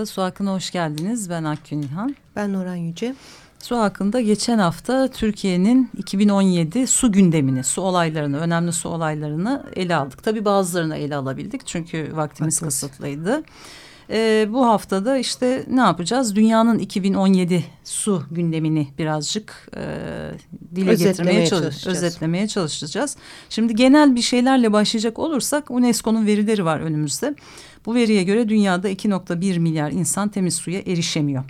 Merhaba, Su Hakkı'na hoş geldiniz. Ben Akgün İlhan. Ben Nuran Yüce. Su hakkında geçen hafta Türkiye'nin 2017 su gündemini, su olaylarını, önemli su olaylarını ele aldık. Tabii bazılarını ele alabildik çünkü vaktimiz Haklısın. kısıtlıydı. Ee, bu haftada işte ne yapacağız? Dünyanın 2017 su gündemini birazcık e, dile getirmeye çalış özetlemeye çalışacağız. Şimdi genel bir şeylerle başlayacak olursak UNESCO'nun verileri var önümüzde. Bu veriye göre dünyada 2.1 milyar insan temiz suya erişemiyor.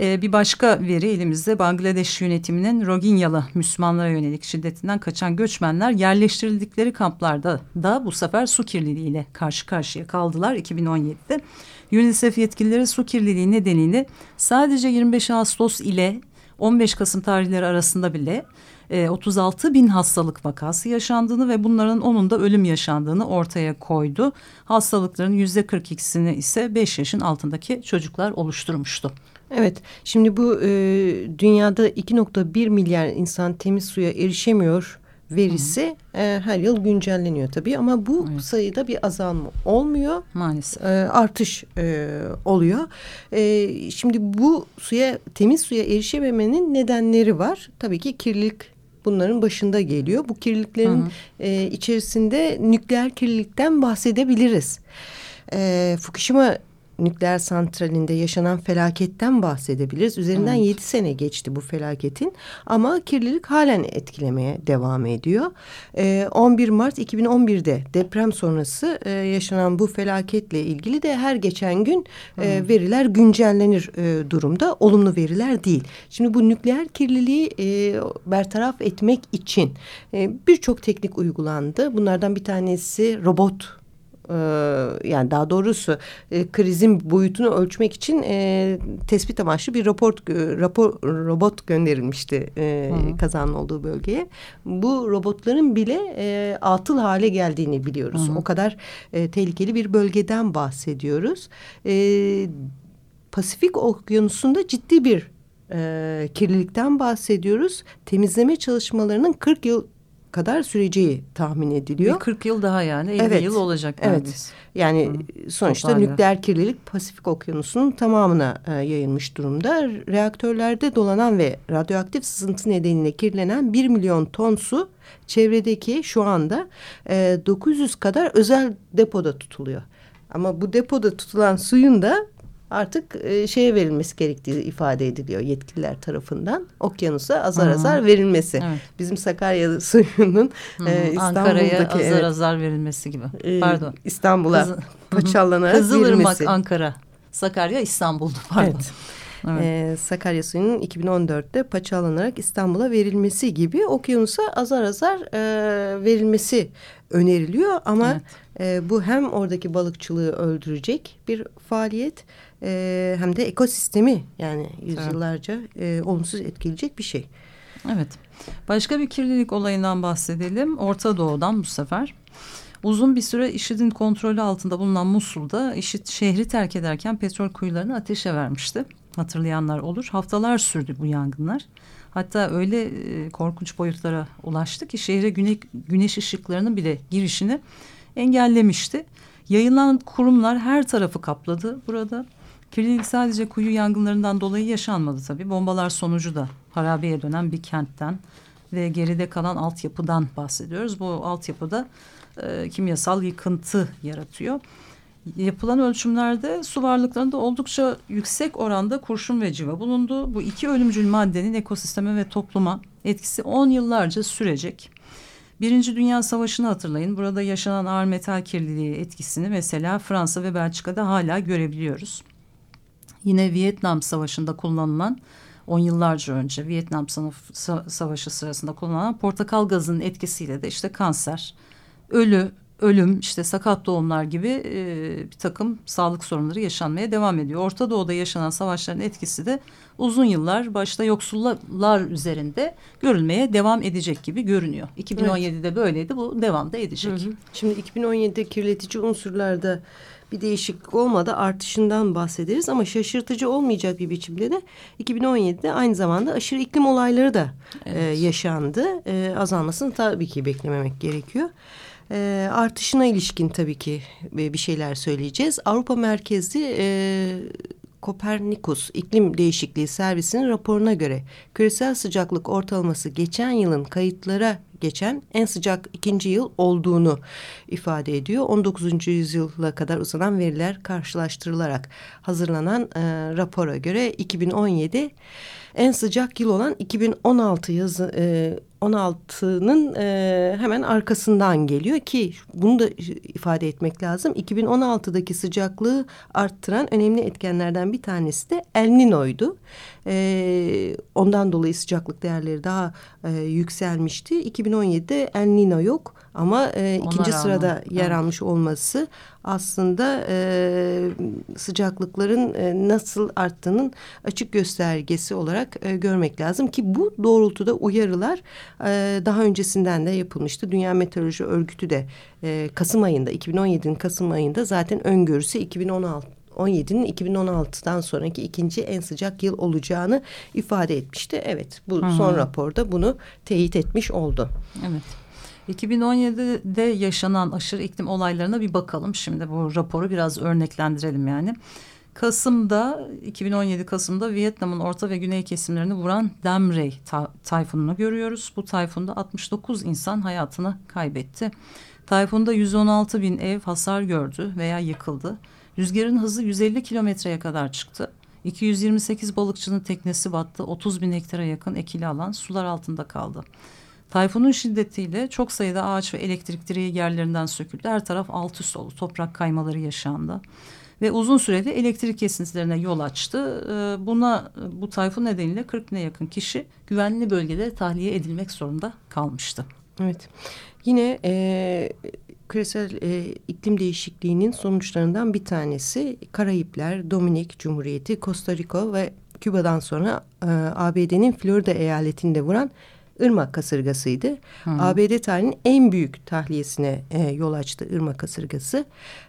Ee, bir başka veri elimizde Bangladeş yönetiminin Rohingyalı Müslümanlara yönelik şiddetinden kaçan göçmenler yerleştirildikleri kamplarda da bu sefer su kirliliğiyle karşı karşıya kaldılar 2017'de. UNICEF yetkilileri su kirliliği nedeniyle sadece 25 Ağustos ile 15 Kasım tarihleri arasında bile 36 e, bin hastalık vakası yaşandığını ve bunların onun da ölüm yaşandığını ortaya koydu. Hastalıkların yüzde 42'sini ise 5 yaşın altındaki çocuklar oluşturmuştu. Evet, şimdi bu e, dünyada 2.1 milyar insan temiz suya erişemiyor verisi e, her yıl güncelleniyor tabii ama bu evet. sayıda bir azalma olmuyor. Maalesef. E, artış e, oluyor. E, şimdi bu suya temiz suya erişememenin nedenleri var. Tabii ki kirlilik bunların başında geliyor. Bu kirliliklerin hı hı. E, içerisinde nükleer kirlilikten bahsedebiliriz. E, Fukushima nükleer santralinde yaşanan felaketten bahsedebiliriz. Üzerinden evet. 7 sene geçti bu felaketin ama kirlilik halen etkilemeye devam ediyor. Ee, 11 Mart 2011'de deprem sonrası e, yaşanan bu felaketle ilgili de her geçen gün e, veriler güncellenir e, durumda. Olumlu veriler değil. Şimdi bu nükleer kirliliği e, bertaraf etmek için e, birçok teknik uygulandı. Bunlardan bir tanesi robot e, yani daha doğrusu e, krizin boyutunu ölçmek için e, tespit amaçlı bir rapor, rapor robot gönderilmişti e, kazanın olduğu bölgeye. Bu robotların bile e, atıl hale geldiğini biliyoruz. Hı hı. O kadar e, tehlikeli bir bölgeden bahsediyoruz. E, Pasifik Okyanusu'nda ciddi bir e, kirlilikten bahsediyoruz. Temizleme çalışmalarının 40 yıl kadar süreceği tahmin ediliyor. Bir 40 yıl daha yani 50 evet, yıl olacak. Evet. Yani Hı. sonuçta Toparlı. nükleer kirlilik Pasifik Okyanusu'nun tamamına e, yayılmış durumda. Reaktörlerde dolanan ve radyoaktif sızıntı nedeniyle kirlenen 1 milyon ton su çevredeki şu anda e, 900 kadar özel depoda tutuluyor. Ama bu depoda tutulan suyun da artık e, şeye verilmesi gerektiği ifade ediliyor yetkililer tarafından. Okyanusa azar Hı azar verilmesi. Evet. Bizim Sakarya suyunun e, İstanbul'daki azar evet, azar verilmesi gibi. E, Pardon. İstanbul'a paçallanarak Kızılırmak Ankara. Sakarya İstanbul'da pardon. Evet. Evet. Ee, Sakarya suyunun 2014'te paçalanarak İstanbul'a verilmesi gibi okyanusa azar azar e, verilmesi öneriliyor ama evet. e, bu hem oradaki balıkçılığı öldürecek bir faaliyet e, hem de ekosistemi yani yüzyıllarca e, olumsuz etkileyecek bir şey. Evet. Başka bir kirlilik olayından bahsedelim. Orta Doğu'dan bu sefer. Uzun bir süre IŞİD'in kontrolü altında bulunan Musul'da IŞİD şehri terk ederken petrol kuyularını ateşe vermişti. Hatırlayanlar olur. Haftalar sürdü bu yangınlar. Hatta öyle e, korkunç boyutlara ulaştı ki şehre güne, güneş ışıklarının bile girişini engellemişti. Yayılan kurumlar her tarafı kapladı burada. Kirlilik sadece kuyu yangınlarından dolayı yaşanmadı tabii. Bombalar sonucu da harabeye dönen bir kentten ve geride kalan altyapıdan bahsediyoruz. Bu altyapıda e, kimyasal yıkıntı yaratıyor. Yapılan ölçümlerde su varlıklarında oldukça yüksek oranda kurşun ve civa bulundu. Bu iki ölümcül maddenin ekosisteme ve topluma etkisi on yıllarca sürecek. Birinci Dünya Savaşı'nı hatırlayın. Burada yaşanan ağır metal kirliliği etkisini mesela Fransa ve Belçika'da hala görebiliyoruz. Yine Vietnam Savaşı'nda kullanılan on yıllarca önce Vietnam Savaşı sırasında kullanılan portakal gazının etkisiyle de işte kanser, ölü, ölüm, işte sakat doğumlar gibi e, bir takım sağlık sorunları yaşanmaya devam ediyor. Orta Doğu'da yaşanan savaşların etkisi de uzun yıllar başta yoksullar üzerinde görülmeye devam edecek gibi görünüyor. 2017'de evet. böyleydi bu devam da edecek. Hı hı. Şimdi 2017'de kirletici unsurlarda bir değişiklik olmadı artışından bahsederiz ama şaşırtıcı olmayacak bir biçimde de 2017'de aynı zamanda aşırı iklim olayları da e, evet. e, yaşandı. E, azalmasını tabii ki beklememek gerekiyor. E, artışına ilişkin tabii ki bir şeyler söyleyeceğiz. Avrupa merkezli e, Kopernikus İklim Değişikliği Servisi'nin raporuna göre küresel sıcaklık ortalaması geçen yılın kayıtlara geçen en sıcak ikinci yıl olduğunu ifade ediyor. 19. yüzyıla kadar uzanan veriler karşılaştırılarak hazırlanan e, rapora göre 2017 en sıcak yıl olan 2016 yazı e, 16'nın e, hemen arkasından geliyor ki bunu da ifade etmek lazım. 2016'daki sıcaklığı arttıran önemli etkenlerden bir tanesi de El Niño'ydu. E, ondan dolayı sıcaklık değerleri daha e, yükselmişti. 2017'de El Niño yok ama e, ikinci rağmen. sırada yer evet. almış olması aslında e, sıcaklıkların e, nasıl arttığının açık göstergesi olarak e, görmek lazım ki bu doğrultuda uyarılar e, daha öncesinden de yapılmıştı. Dünya Meteoroloji Örgütü de e, Kasım ayında 2017'nin Kasım ayında zaten öngörüsü 2016 17'nin 2016'dan sonraki ikinci en sıcak yıl olacağını ifade etmişti. Evet bu Hı -hı. son raporda bunu teyit etmiş oldu. Evet. 2017'de yaşanan aşırı iklim olaylarına bir bakalım. Şimdi bu raporu biraz örneklendirelim yani. Kasım'da 2017 Kasım'da Vietnam'ın orta ve güney kesimlerini vuran Damrey ta tayfununu görüyoruz. Bu tayfunda 69 insan hayatını kaybetti. Tayfunda 116 bin ev hasar gördü veya yıkıldı. Rüzgarın hızı 150 kilometreye kadar çıktı. 228 balıkçının teknesi battı. 30 bin hektara yakın ekili alan sular altında kaldı. Tayfunun şiddetiyle çok sayıda ağaç ve elektrik direği yerlerinden söküldü. Her taraf alt üst oldu. Toprak kaymaları yaşandı. Ve uzun sürede elektrik kesintilerine yol açtı. Ee, buna bu tayfun nedeniyle 40 bine yakın kişi güvenli bölgede tahliye edilmek zorunda kalmıştı. Evet. Yine e, küresel e, iklim değişikliğinin sonuçlarından bir tanesi Karayipler, Dominik Cumhuriyeti, Costa Rica ve Küba'dan sonra e, ABD'nin Florida eyaletinde vuran ırmak kasırgasıydı. Hı. ABD tarihinin en büyük tahliyesine e, yol açtı ırmak kasırgası.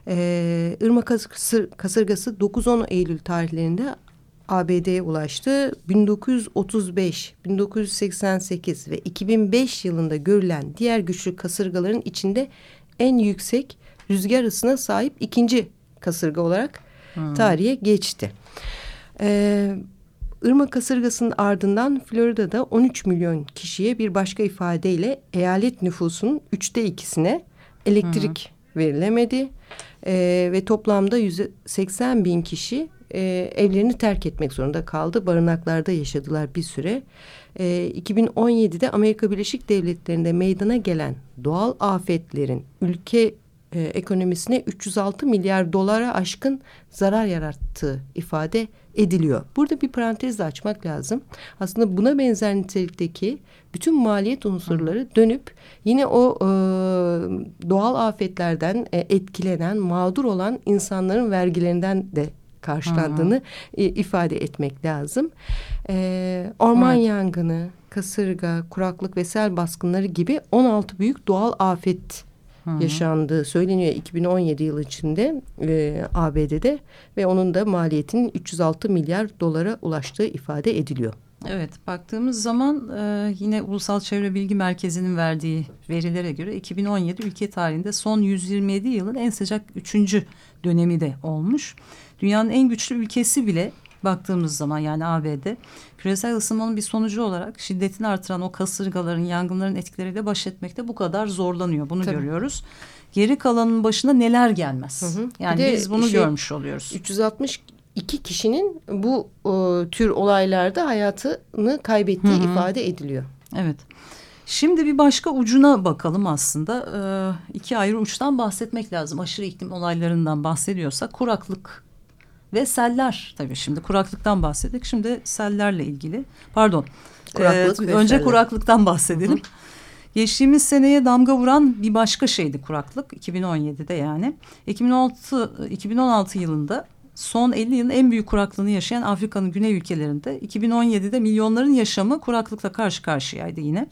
E, ırmak kasır, kasırgası 9-10 Eylül tarihlerinde ABD'ye ulaştı. 1935, 1988 ve 2005 yılında görülen diğer güçlü kasırgaların içinde en yüksek rüzgar hızına sahip ikinci kasırga olarak hmm. tarihe geçti. Ee, Irmak kasırgasının ardından Florida'da 13 milyon kişiye bir başka ifadeyle eyalet nüfusunun üçte ikisine elektrik hmm. verilemedi. Ee, ve toplamda 180 bin kişi e, evlerini terk etmek zorunda kaldı. Barınaklarda yaşadılar bir süre. E, 2017'de Amerika Birleşik Devletleri'nde meydana gelen doğal afetlerin ülke e, ekonomisine 306 milyar dolara aşkın zarar yarattığı ifade ediliyor. Burada bir parantez de açmak lazım. Aslında buna benzer nitelikteki bütün maliyet unsurları dönüp yine o e, doğal afetlerden e, etkilenen, mağdur olan insanların vergilerinden de karşılandığını e, ifade etmek lazım. E, orman evet. yangını, kasırga, kuraklık ve sel baskınları gibi 16 büyük doğal afet Hı yaşandığı söyleniyor 2017 yılı içinde e, ABD'de ve onun da maliyetinin 306 milyar dolara ulaştığı ifade ediliyor. Evet baktığımız zaman e, yine Ulusal Çevre Bilgi Merkezi'nin verdiği verilere göre 2017 ülke tarihinde son 127 yılın en sıcak üçüncü dönemi de olmuş. Dünyanın en güçlü ülkesi bile baktığımız zaman yani ABD küresel ısınmanın bir sonucu olarak şiddetini artıran o kasırgaların yangınların etkileriyle baş etmekte bu kadar zorlanıyor. Bunu Tabii. görüyoruz. Geri kalanın başına neler gelmez. Hı hı. Yani biz bunu şey, görmüş oluyoruz. 362 kişinin bu e, tür olaylarda hayatını kaybettiği hı hı. ifade ediliyor. Evet. Şimdi bir başka ucuna bakalım aslında. Ee, iki ayrı uçtan bahsetmek lazım. Aşırı iklim olaylarından bahsediyorsak kuraklık ve seller tabii şimdi kuraklıktan bahsettik. Şimdi sellerle ilgili pardon Kuraklık e, önce seller. kuraklıktan bahsedelim. Hı. Geçtiğimiz seneye damga vuran bir başka şeydi kuraklık 2017'de yani. 2016, 2016 yılında son 50 yılın en büyük kuraklığını yaşayan Afrika'nın güney ülkelerinde 2017'de milyonların yaşamı kuraklıkla karşı karşıyaydı yine.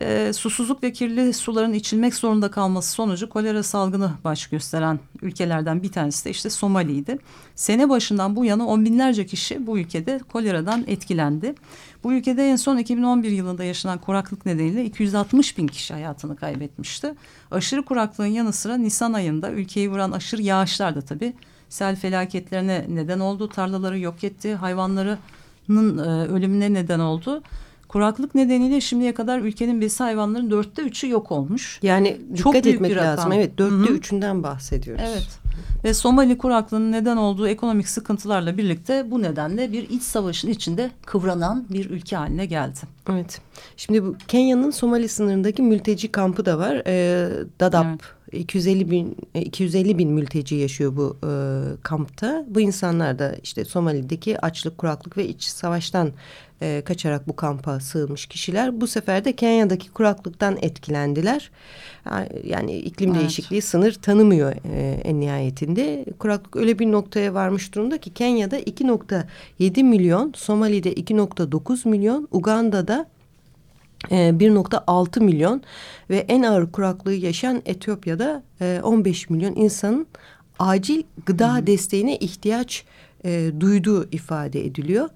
E, susuzluk ve kirli suların içilmek zorunda kalması sonucu kolera salgını baş gösteren ülkelerden bir tanesi de işte Somali'ydi. Sene başından bu yana on binlerce kişi bu ülkede koleradan etkilendi. Bu ülkede en son 2011 yılında yaşanan kuraklık nedeniyle 260 bin kişi hayatını kaybetmişti. Aşırı kuraklığın yanı sıra Nisan ayında ülkeyi vuran aşırı yağışlar da tabii sel felaketlerine neden oldu. Tarlaları yok etti, hayvanlarının e, ölümüne neden oldu. Kuraklık nedeniyle şimdiye kadar ülkenin besi hayvanların dörtte üçü yok olmuş. Yani Çok dikkat etmek lazım. Evet dörtte Hı -hı. üçünden bahsediyoruz. Evet. Ve Somali kuraklığının neden olduğu ekonomik sıkıntılarla birlikte bu nedenle bir iç savaşın içinde kıvranan bir ülke haline geldi. Evet. Şimdi bu Kenya'nın Somali sınırındaki mülteci kampı da var. Ee, Dadaab. Evet. 250 bin 250 bin mülteci yaşıyor bu e, kampta. Bu insanlar da işte Somali'deki açlık, kuraklık ve iç savaştan e, kaçarak bu kampa sığınmış kişiler. Bu sefer de Kenya'daki kuraklıktan etkilendiler. Yani iklim evet. değişikliği sınır tanımıyor e, en nihayetinde. Kuraklık öyle bir noktaya varmış durumda ki Kenya'da 2.7 milyon, Somali'de 2.9 milyon, Uganda'da 1.6 e, milyon ve en ağır kuraklığı yaşayan Etiyopya'da 15 e, milyon insanın acil gıda hmm. desteğine ihtiyaç e, duyduğu ifade ediliyor.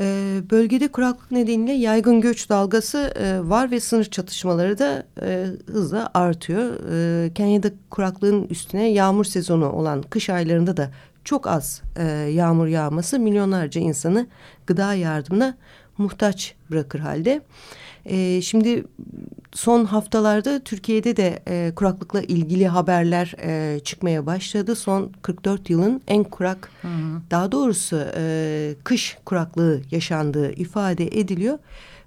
E, bölgede kuraklık nedeniyle yaygın göç dalgası e, var ve sınır çatışmaları da e, hızla artıyor. E, Kenya'da kuraklığın üstüne yağmur sezonu olan kış aylarında da çok az e, yağmur yağması milyonlarca insanı gıda yardımına muhtaç bırakır halde. E, şimdi son haftalarda Türkiye'de de e, kuraklıkla ilgili haberler e, çıkmaya başladı. Son 44 yılın en kurak, hı hı. daha doğrusu e, kış kuraklığı yaşandığı ifade ediliyor.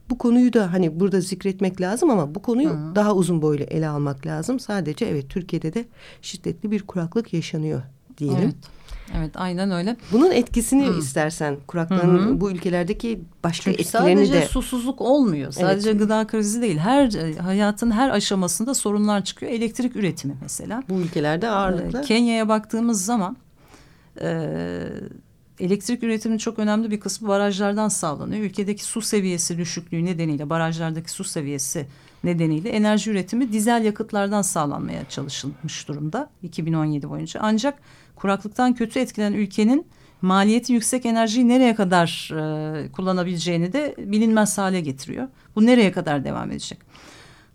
Bu konuyu da hani burada zikretmek lazım ama bu konuyu hı. daha uzun boylu ele almak lazım. Sadece evet Türkiye'de de şiddetli bir kuraklık yaşanıyor diyelim. Evet. Evet aynen öyle. Bunun etkisini Hı. istersen kuraklığın Hı -hı. bu ülkelerdeki başka Çünkü etkilerini sadece de. Sadece susuzluk olmuyor. Sadece evet. gıda krizi değil. Her hayatın her aşamasında sorunlar çıkıyor. Elektrik üretimi mesela. Bu ülkelerde ağırlıklı. Ee, Kenya'ya baktığımız zaman e, elektrik üretiminin çok önemli bir kısmı barajlardan sağlanıyor. Ülkedeki su seviyesi düşüklüğü nedeniyle barajlardaki su seviyesi nedeniyle enerji üretimi dizel yakıtlardan sağlanmaya çalışılmış durumda 2017 boyunca. Ancak kuraklıktan kötü etkilenen ülkenin maliyeti yüksek enerjiyi nereye kadar e, kullanabileceğini de bilinmez hale getiriyor. Bu nereye kadar devam edecek?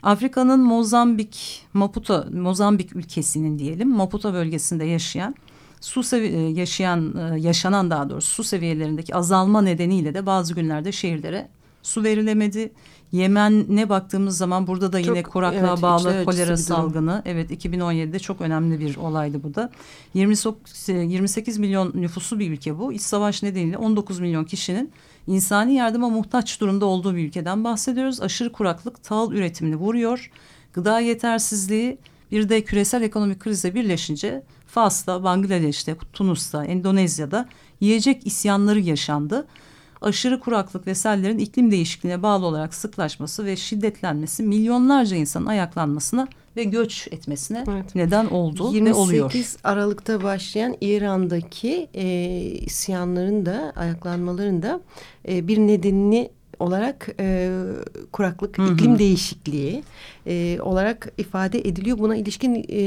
Afrika'nın Mozambik, Maputo, Mozambik ülkesinin diyelim Maputo bölgesinde yaşayan su sevi e, yaşayan e, yaşanan daha doğrusu su seviyelerindeki azalma nedeniyle de bazı günlerde şehirlere su verilemedi. Yemen'e baktığımız zaman burada da yine çok, kuraklığa evet, bağlı kolera salgını. Evet 2017'de çok önemli bir olaydı bu da. 28 milyon nüfusu bir ülke bu. İç savaş nedeniyle 19 milyon kişinin insani yardıma muhtaç durumda olduğu bir ülkeden bahsediyoruz. Aşırı kuraklık tahıl üretimini vuruyor. Gıda yetersizliği bir de küresel ekonomik krizle birleşince Fas'ta, Bangladeş'te, Tunus'ta, Endonezya'da yiyecek isyanları yaşandı aşırı kuraklık ve sellerin iklim değişikliğine bağlı olarak sıklaşması ve şiddetlenmesi milyonlarca insanın ayaklanmasına ve göç etmesine evet. neden oldu ve oluyor. 28 Aralık'ta başlayan İran'daki e, isyanların da ayaklanmaların da e, bir nedenini olarak e, kuraklık, hı hı. iklim değişikliği e, olarak ifade ediliyor. Buna ilişkin e,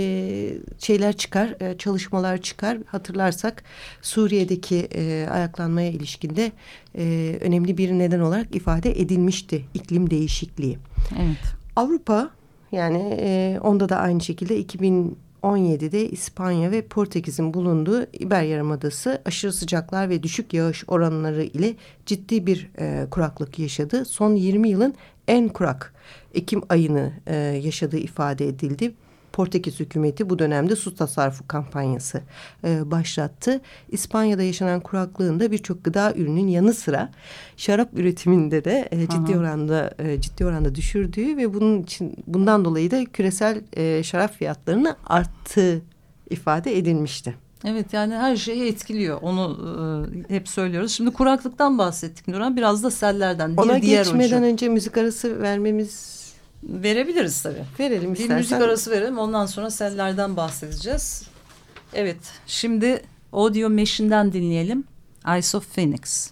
şeyler çıkar, e, çalışmalar çıkar. Hatırlarsak Suriye'deki e, ayaklanmaya ilişkinde e, önemli bir neden olarak ifade edilmişti iklim değişikliği. Evet. Avrupa yani e, onda da aynı şekilde 2000 17'de İspanya ve Portekiz'in bulunduğu İber Yarımadası aşırı sıcaklar ve düşük yağış oranları ile ciddi bir e, kuraklık yaşadı. Son 20 yılın en kurak Ekim ayını e, yaşadığı ifade edildi. Portekiz hükümeti bu dönemde su tasarrufu kampanyası e, başlattı. İspanya'da yaşanan kuraklığında birçok gıda ürünün yanı sıra şarap üretiminde de e, ciddi Aha. oranda e, ciddi oranda düşürdüğü ve bunun için bundan dolayı da küresel e, şarap fiyatlarını arttığı ifade edilmişti. Evet yani her şeyi etkiliyor. Onu e, hep söylüyoruz. Şimdi kuraklıktan bahsettik Nurhan. Biraz da sellerden. Ona diğer geçmeden ucu. önce müzik arası vermemiz Verebiliriz tabii. Verelim bir istersen. müzik arası verelim ondan sonra sellerden bahsedeceğiz. Evet şimdi Audio Machine'den dinleyelim. Eyes of Phoenix.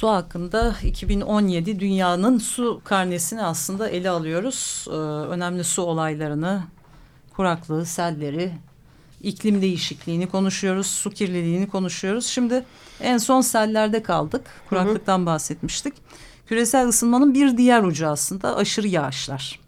Su hakkında 2017 dünyanın su karnesini aslında ele alıyoruz. Ee, önemli su olaylarını, kuraklığı, selleri, iklim değişikliğini konuşuyoruz, su kirliliğini konuşuyoruz. Şimdi en son sellerde kaldık. Kuraklıktan bahsetmiştik. Küresel ısınmanın bir diğer ucu aslında aşırı yağışlar.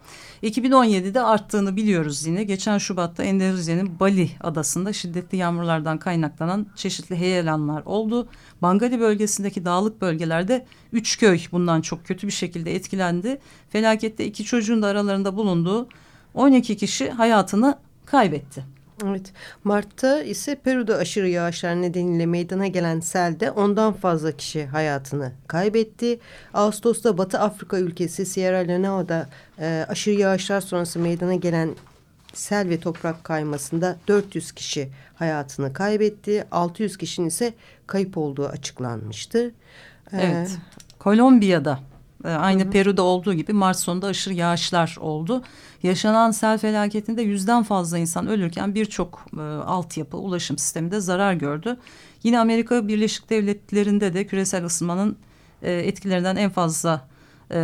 2017'de arttığını biliyoruz yine. Geçen Şubat'ta Endonezya'nın Bali adasında şiddetli yağmurlardan kaynaklanan çeşitli heyelanlar oldu. Bangali bölgesindeki dağlık bölgelerde üç köy bundan çok kötü bir şekilde etkilendi. Felakette iki çocuğun da aralarında bulunduğu 12 kişi hayatını kaybetti. Evet. Mart'ta ise Peru'da aşırı yağışlar nedeniyle meydana gelen selde ondan fazla kişi hayatını kaybetti. Ağustos'ta Batı Afrika ülkesi Sierra Leone'da e, aşırı yağışlar sonrası meydana gelen sel ve toprak kaymasında 400 kişi hayatını kaybetti. 600 kişinin ise kayıp olduğu açıklanmıştı. E, evet. Ee, Kolombiya'da aynı hı hı. Peru'da olduğu gibi Mart sonunda aşırı yağışlar oldu. Yaşanan sel felaketinde yüzden fazla insan ölürken birçok e, altyapı, ulaşım sistemi de zarar gördü. Yine Amerika Birleşik Devletleri'nde de küresel ısınmanın e, etkilerinden en fazla e,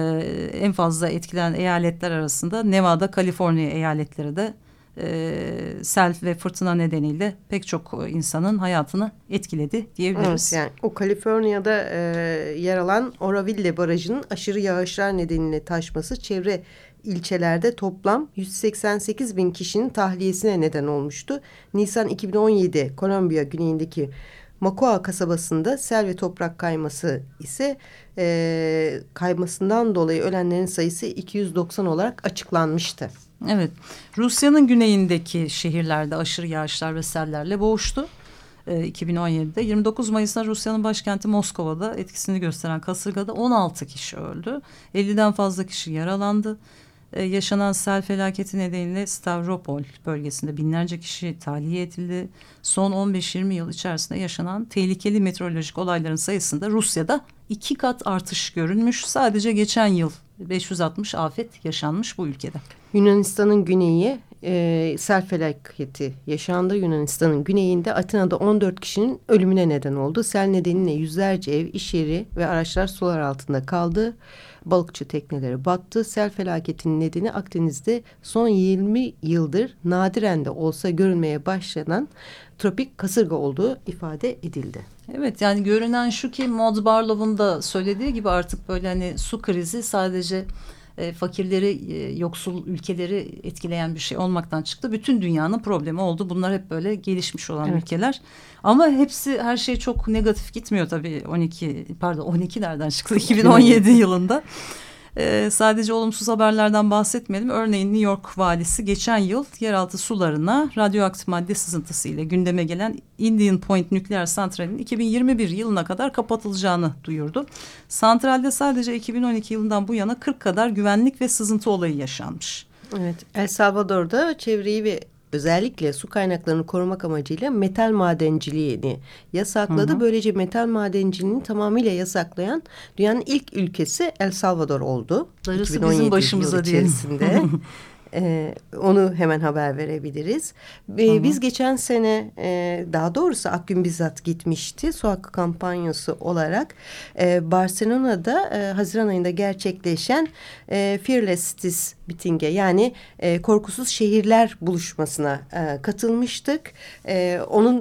en fazla etkilenen eyaletler arasında Nevada, Kaliforniya eyaletleri de e, sel ve fırtına nedeniyle pek çok insanın hayatını etkiledi diyebiliriz. Evet, yani o Kaliforniya'da e, yer alan Oroville Barajı'nın aşırı yağışlar nedeniyle taşması çevre ilçelerde toplam 188 bin kişinin tahliyesine neden olmuştu. Nisan 2017 Kolombiya güneyindeki Makua kasabasında sel ve toprak kayması ise e, kaymasından dolayı ölenlerin sayısı 290 olarak açıklanmıştı. Evet, Rusya'nın güneyindeki şehirlerde aşırı yağışlar ve sellerle boğuştu. E, 2017'de 29 Mayıs'ta Rusya'nın başkenti Moskova'da etkisini gösteren kasırgada 16 kişi öldü. 50'den fazla kişi yaralandı. Ee, yaşanan sel felaketi nedeniyle Stavropol bölgesinde binlerce kişi tahliye edildi. Son 15-20 yıl içerisinde yaşanan tehlikeli meteorolojik olayların sayısında Rusya'da iki kat artış görünmüş. Sadece geçen yıl 560 afet yaşanmış bu ülkede. Yunanistan'ın güneyi e, sel felaketi yaşandı. Yunanistan'ın güneyinde Atina'da 14 kişinin ölümüne neden oldu. Sel nedeniyle yüzlerce ev, iş yeri ve araçlar sular altında kaldı balıkçı tekneleri battı. Sel felaketinin nedeni Akdeniz'de son 20 yıldır nadiren de olsa görülmeye başlanan tropik kasırga olduğu ifade edildi. Evet yani görünen şu ki Maud Barlow'un da söylediği gibi artık böyle hani su krizi sadece e, fakirleri, e, yoksul ülkeleri etkileyen bir şey olmaktan çıktı. Bütün dünyanın problemi oldu. Bunlar hep böyle gelişmiş olan evet. ülkeler. Ama hepsi her şey çok negatif gitmiyor tabii 12 pardon 12 nereden çıktı 2017 yılında. Ee, sadece olumsuz haberlerden bahsetmedim. Örneğin New York valisi geçen yıl yeraltı sularına radyoaktif madde sızıntısı ile gündeme gelen Indian Point nükleer santralinin 2021 yılına kadar kapatılacağını duyurdu. Santralde sadece 2012 yılından bu yana 40 kadar güvenlik ve sızıntı olayı yaşanmış. Evet, El Salvador'da çevreyi ve özellikle su kaynaklarını korumak amacıyla metal madenciliğini yasakladı. Hı hı. Böylece metal madenciliğini tamamıyla yasaklayan dünyanın ilk ülkesi El Salvador oldu. Darısı bizim başımıza içerisinde. Ee, onu hemen haber verebiliriz. Ee, Biz geçen sene e, daha doğrusu Akgün bizzat gitmişti. Su hakkı kampanyası olarak e, Barcelona'da e, Haziran ayında gerçekleşen e, Fearless Cities mitinge yani e, korkusuz şehirler buluşmasına e, katılmıştık. E, onun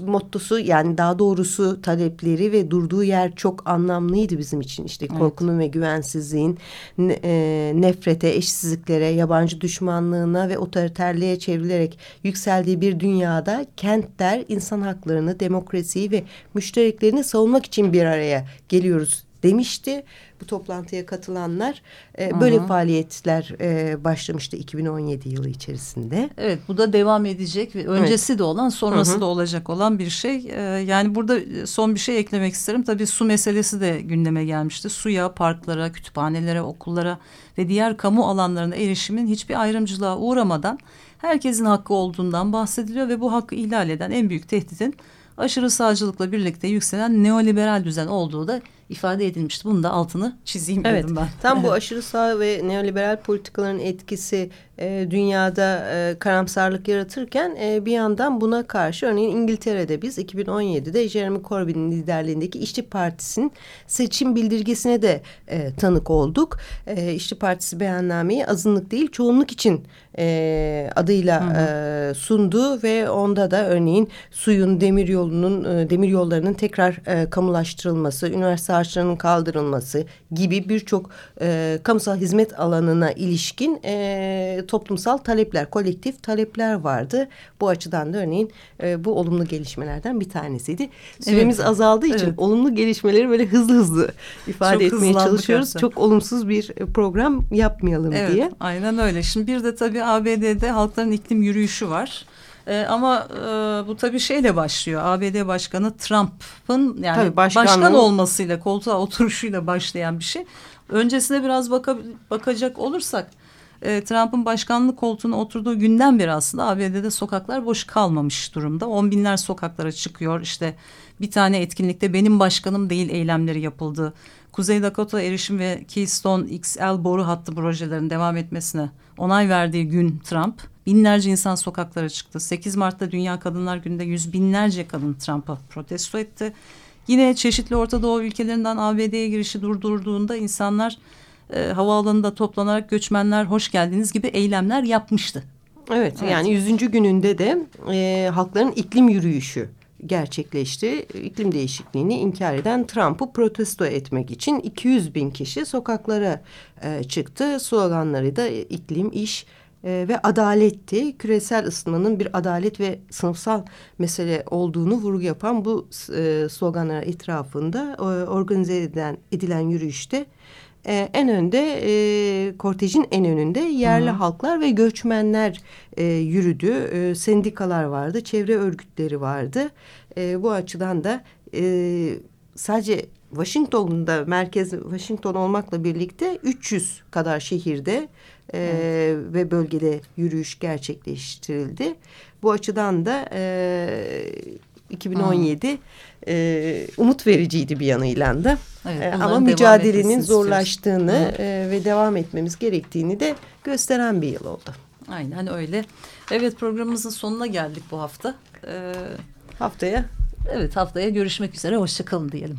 e, mottosu yani daha doğrusu talepleri ve durduğu yer çok anlamlıydı bizim için. İşte korkunun evet. ve güvensizliğin e, nefrete, eşsizliklere, yabancı düşmanlığına ve otoriterliğe çevrilerek yükseldiği bir dünyada kentler insan haklarını, demokrasiyi ve müştereklerini savunmak için bir araya geliyoruz demişti. Bu toplantıya katılanlar e, böyle faaliyetler e, başlamıştı 2017 yılı içerisinde. Evet bu da devam edecek ve öncesi evet. de olan sonrası Hı -hı. da olacak olan bir şey. E, yani burada son bir şey eklemek isterim. Tabii su meselesi de gündeme gelmişti. Suya, parklara, kütüphanelere, okullara ve diğer kamu alanlarına erişimin hiçbir ayrımcılığa uğramadan herkesin hakkı olduğundan bahsediliyor ve bu hakkı ihlal eden en büyük tehditin aşırı sağcılıkla birlikte yükselen neoliberal düzen olduğu da ifade edilmişti. Bunu da altını çizeyim evet, dedim ben. Tam bu aşırı sağ ve neoliberal politikaların etkisi e, dünyada e, karamsarlık yaratırken e, bir yandan buna karşı örneğin İngiltere'de biz 2017'de Jeremy Corbyn'in liderliğindeki İşçi Partisi'nin seçim bildirgesine de e, tanık olduk. E, İşçi Partisi beyannameyi azınlık değil çoğunluk için e, adıyla hı hı. E, sundu ve onda da örneğin suyun demiryolunun e, demiryollarının tekrar e, kamulaştırılması, üniversite harçlarının kaldırılması gibi birçok e, kamusal hizmet alanına ilişkin e, toplumsal talepler, kolektif talepler vardı. Bu açıdan da örneğin e, bu olumlu gelişmelerden bir tanesiydi. Süremiz evet. azaldığı için evet. olumlu gelişmeleri böyle hızlı hızlı ifade Çok etmeye çalışıyoruz. Gerçekten. Çok olumsuz bir program yapmayalım evet, diye. Aynen öyle. Şimdi bir de tabii ABD'de halkların iklim yürüyüşü var. E, ama e, bu tabii şeyle başlıyor. ABD Başkanı Trump'ın yani başkan olmasıyla koltuğa oturuşuyla başlayan bir şey. Öncesine biraz baka, bakacak olursak e, Trump'ın başkanlık koltuğuna oturduğu günden beri aslında ABD'de sokaklar boş kalmamış durumda. On binler sokaklara çıkıyor. İşte bir tane etkinlikte benim başkanım değil eylemleri yapıldı. Kuzey Dakota erişim ve Keystone XL boru hattı projelerinin devam etmesine onay verdiği gün Trump binlerce insan sokaklara çıktı. 8 Mart'ta Dünya Kadınlar Günü'nde yüz binlerce kadın Trump'a protesto etti. Yine çeşitli Orta Doğu ülkelerinden ABD'ye girişi durdurduğunda insanlar e, havaalanında toplanarak göçmenler hoş geldiniz gibi eylemler yapmıştı. Evet, evet. yani 100. gününde de e, halkların iklim yürüyüşü gerçekleşti. İklim değişikliğini inkar eden Trump'ı protesto etmek için 200 bin kişi sokaklara e, çıktı. Sloganları da iklim, iş e, ve adaletti. Küresel ısınmanın bir adalet ve sınıfsal mesele olduğunu vurgu yapan bu e, sloganlar etrafında e, organize edilen, edilen yürüyüşte e, en önde e, kortejin en önünde yerli Hı -hı. halklar ve göçmenler e, yürüdü. E, sendikalar vardı, çevre örgütleri vardı. E, bu açıdan da e, sadece Washington'da merkez Washington olmakla birlikte 300 kadar şehirde e, ve bölgede yürüyüş gerçekleştirildi. Bu açıdan da e, 2017 e, umut vericiydi bir yanıyla da. Evet, e, ama mücadelenin zorlaştığını e, ve devam etmemiz gerektiğini de gösteren bir yıl oldu. Aynen öyle. Evet programımızın sonuna geldik bu hafta. Ee, haftaya? Evet haftaya görüşmek üzere. Hoşçakalın diyelim.